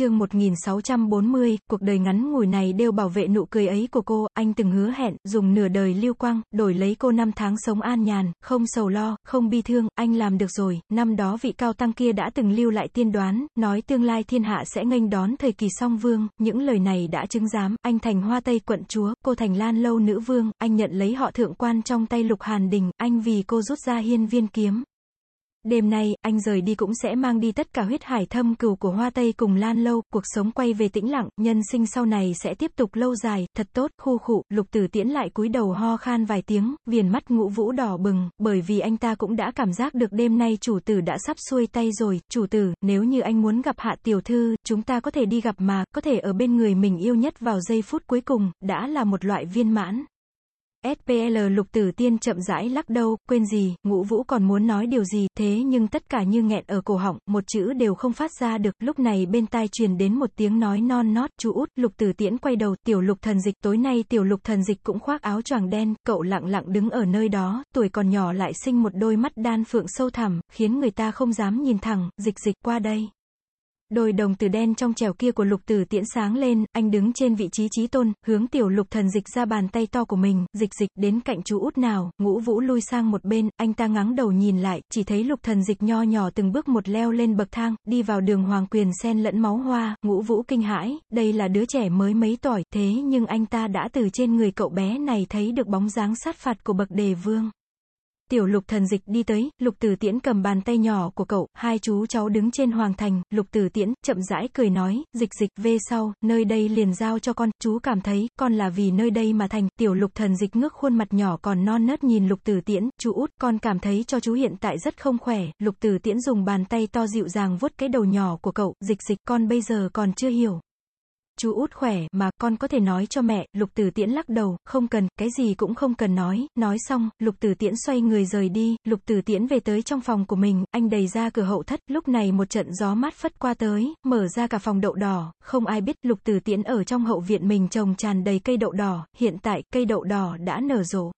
chương 1640, cuộc đời ngắn ngủi này đều bảo vệ nụ cười ấy của cô, anh từng hứa hẹn, dùng nửa đời lưu quang, đổi lấy cô năm tháng sống an nhàn, không sầu lo, không bi thương, anh làm được rồi, năm đó vị cao tăng kia đã từng lưu lại tiên đoán, nói tương lai thiên hạ sẽ nghênh đón thời kỳ song vương, những lời này đã chứng giám, anh thành hoa tây quận chúa, cô thành lan lâu nữ vương, anh nhận lấy họ thượng quan trong tay lục hàn đình, anh vì cô rút ra hiên viên kiếm, Đêm nay, anh rời đi cũng sẽ mang đi tất cả huyết hải thâm cừu của Hoa Tây cùng Lan Lâu, cuộc sống quay về tĩnh lặng, nhân sinh sau này sẽ tiếp tục lâu dài, thật tốt, khu khụ, lục tử tiễn lại cúi đầu ho khan vài tiếng, viền mắt ngũ vũ đỏ bừng, bởi vì anh ta cũng đã cảm giác được đêm nay chủ tử đã sắp xuôi tay rồi, chủ tử, nếu như anh muốn gặp hạ tiểu thư, chúng ta có thể đi gặp mà, có thể ở bên người mình yêu nhất vào giây phút cuối cùng, đã là một loại viên mãn. SPL lục tử tiên chậm rãi lắc đầu, quên gì, ngũ vũ còn muốn nói điều gì, thế nhưng tất cả như nghẹn ở cổ họng, một chữ đều không phát ra được, lúc này bên tai truyền đến một tiếng nói non nót, chú út, lục tử tiễn quay đầu, tiểu lục thần dịch, tối nay tiểu lục thần dịch cũng khoác áo choàng đen, cậu lặng lặng đứng ở nơi đó, tuổi còn nhỏ lại sinh một đôi mắt đan phượng sâu thẳm, khiến người ta không dám nhìn thẳng, dịch dịch qua đây. Đôi đồng tử đen trong trèo kia của lục tử tiễn sáng lên, anh đứng trên vị trí trí tôn, hướng tiểu lục thần dịch ra bàn tay to của mình, dịch dịch đến cạnh chú út nào, ngũ vũ lui sang một bên, anh ta ngắng đầu nhìn lại, chỉ thấy lục thần dịch nho nhỏ từng bước một leo lên bậc thang, đi vào đường hoàng quyền sen lẫn máu hoa, ngũ vũ kinh hãi, đây là đứa trẻ mới mấy tuổi, thế nhưng anh ta đã từ trên người cậu bé này thấy được bóng dáng sát phạt của bậc đề vương. Tiểu lục thần dịch đi tới, lục tử tiễn cầm bàn tay nhỏ của cậu, hai chú cháu đứng trên hoàng thành, lục tử tiễn, chậm rãi cười nói, dịch dịch, về sau, nơi đây liền giao cho con, chú cảm thấy, con là vì nơi đây mà thành, tiểu lục thần dịch ngước khuôn mặt nhỏ còn non nớt nhìn lục tử tiễn, chú út, con cảm thấy cho chú hiện tại rất không khỏe, lục tử tiễn dùng bàn tay to dịu dàng vuốt cái đầu nhỏ của cậu, dịch dịch, con bây giờ còn chưa hiểu, chú út khỏe, mà, con có thể nói cho mẹ, lục tử tiễn lắc đầu, không cần, cái gì cũng không cần nói, nói xong, lục tử tiễn xoay người rời đi, lục tử tiễn về tới trong phòng của mình, anh đẩy ra cửa hậu thất, lúc này một trận gió mát phất qua tới, mở ra cả phòng đậu đỏ, không ai biết, lục tử tiễn ở trong hậu viện mình trồng tràn đầy cây đậu đỏ, hiện tại, cây đậu đỏ đã nở rộ.